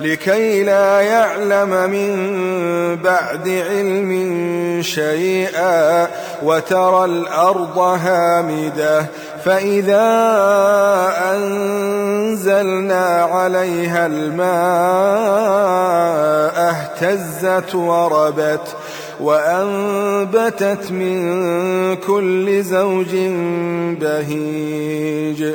لكي لا يعلم من بعد علم شيئا وترى الأرض هامدة فإذا أنزلنا عليها الماء اهتزت وربت وأنبتت من كل زوج بهيج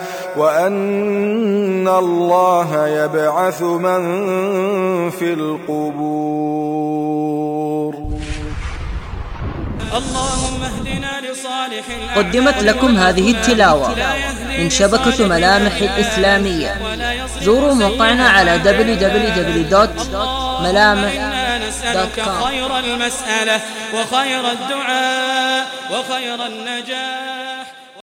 وأن الله يبعث من في القبور. اللهم اهدنا لصالح قدمت لكم هذه التلاوة من شبكة ملامح الإسلامية. زوروا موقعنا على www.ملامح.com خير المسألة وخير الدعاء وخير النجاة.